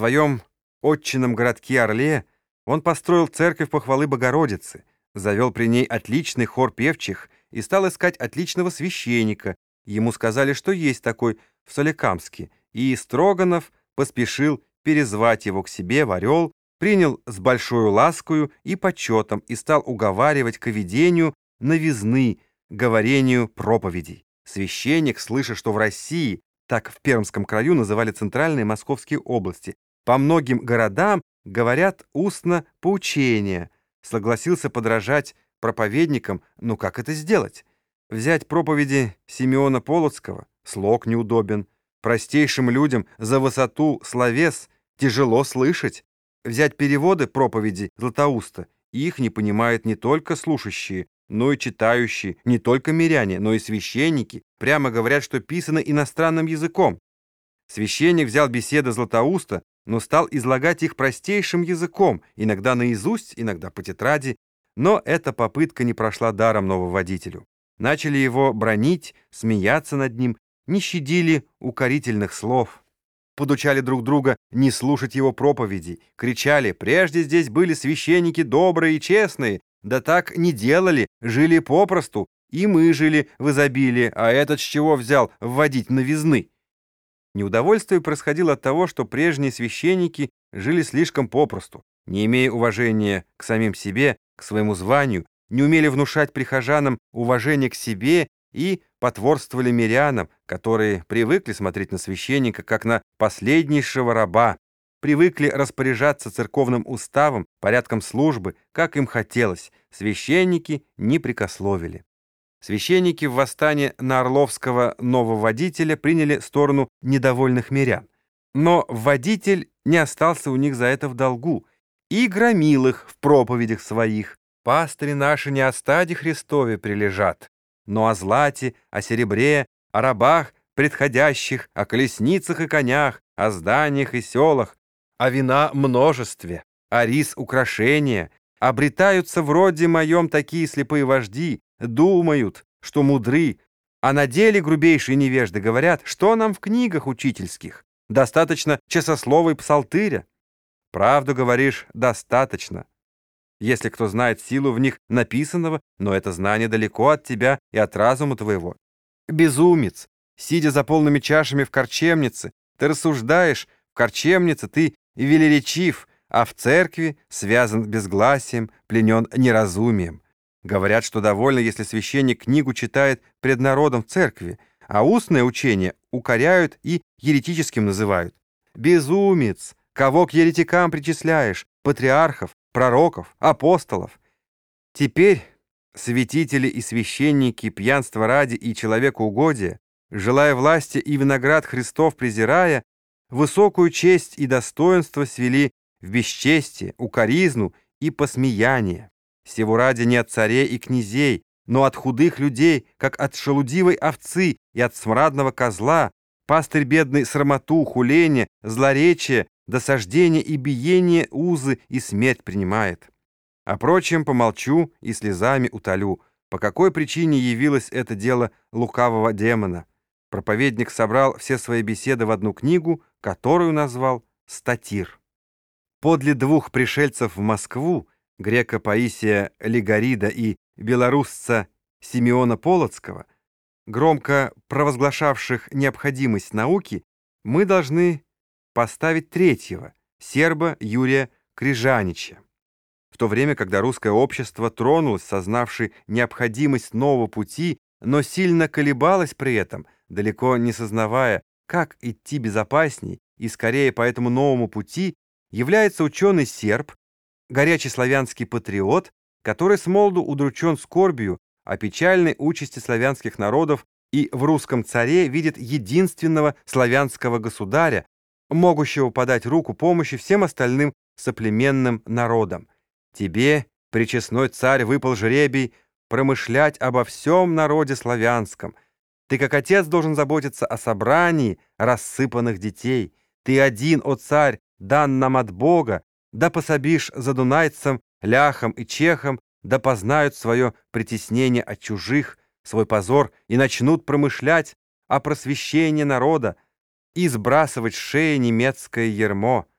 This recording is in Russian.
своем отчинном городке Орле он построил церковь похвалы Богородицы, завел при ней отличный хор певчих и стал искать отличного священника. Ему сказали, что есть такой в Соликамске, и Строганов поспешил перезвать его к себе в Орел, принял с большой ласкою и почетом и стал уговаривать к ведению новизны, говорению проповедей. Священник, слыша, что в России, так в Пермском краю называли центральные московские области, по многим городам говорят устно поучения, согласился подражать проповедникам, ну как это сделать? Взять проповеди Симеона Полоцкого, слог неудобен, простейшим людям за высоту словес тяжело слышать, взять переводы проповеди Златоуста, их не понимают не только слушающие, но и читающие, не только миряне, но и священники, прямо говорят, что писано иностранным языком. Священник взял беседы Златоуста, но стал излагать их простейшим языком, иногда наизусть, иногда по тетради, но эта попытка не прошла даром нововводителю. Начали его бронить, смеяться над ним, не щадили укорительных слов. Подучали друг друга не слушать его проповедей, кричали «Прежде здесь были священники добрые и честные, да так не делали, жили попросту, и мы жили в изобилии, а этот с чего взял вводить новизны?» Неудовольствие происходило от того, что прежние священники жили слишком попросту, не имея уважения к самим себе, к своему званию, не умели внушать прихожанам уважение к себе и потворствовали мирянам, которые привыкли смотреть на священника как на последнейшего раба, привыкли распоряжаться церковным уставом, порядком службы, как им хотелось, священники не прикословили. Священники в восстании на Орловского нововодителя приняли сторону недовольных мирян. Но водитель не остался у них за это в долгу и громил их в проповедях своих. «Пастыри наши не о стаде Христове прилежат, но о злате, о серебре, о рабах предходящих, о колесницах и конях, о зданиях и селах, о вина множестве, о рис украшения. Обретаются вроде моем такие слепые вожди, думают, что мудры, а на деле грубейшие невежды говорят, что нам в книгах учительских. Достаточно часословой псалтыря. Правду говоришь, достаточно. Если кто знает силу в них написанного, но это знание далеко от тебя и от разума твоего. Безумец, сидя за полными чашами в корчемнице, ты рассуждаешь, в корчемнице ты велеречив, а в церкви связан безгласием, пленен неразумием. Говорят, что довольно, если священник книгу читает пред народом в церкви, а устное учение укоряют и еретическим называют. Безумец! Кого к еретикам причисляешь? Патриархов, пророков, апостолов? Теперь святители и священники пьянства ради и человекоугодия, желая власти и виноград Христов презирая, высокую честь и достоинство свели в бесчестие, укоризну и посмеяние. Сего ради не от царей и князей, но от худых людей, как от шелудивой овцы и от смрадного козла, пастырь бедный срамоту, хуление, злоречие, досаждение и биение узы и смерть принимает. О прочем помолчу и слезами утолю, по какой причине явилось это дело лукавого демона. Проповедник собрал все свои беседы в одну книгу, которую назвал «Статир». Подле двух пришельцев в Москву грека Паисия Лигарида и белорусца Симеона Полоцкого, громко провозглашавших необходимость науки, мы должны поставить третьего, серба Юрия Крижанича. В то время, когда русское общество тронулось, сознавший необходимость нового пути, но сильно колебалось при этом, далеко не сознавая, как идти безопасней и скорее по этому новому пути, является ученый серб, горячий славянский патриот, который с молоду удручен скорбью о печальной участи славянских народов и в русском царе видит единственного славянского государя, могущего подать руку помощи всем остальным соплеменным народам. Тебе, причестной царь, выпал жребий промышлять обо всем народе славянском. Ты, как отец, должен заботиться о собрании рассыпанных детей. Ты один, о царь, дан нам от Бога, да пособишь за дунайцам, ляхам и чехам, да познают свое притеснение от чужих, свой позор, и начнут промышлять о просвещении народа и сбрасывать с шеи немецкое ермо —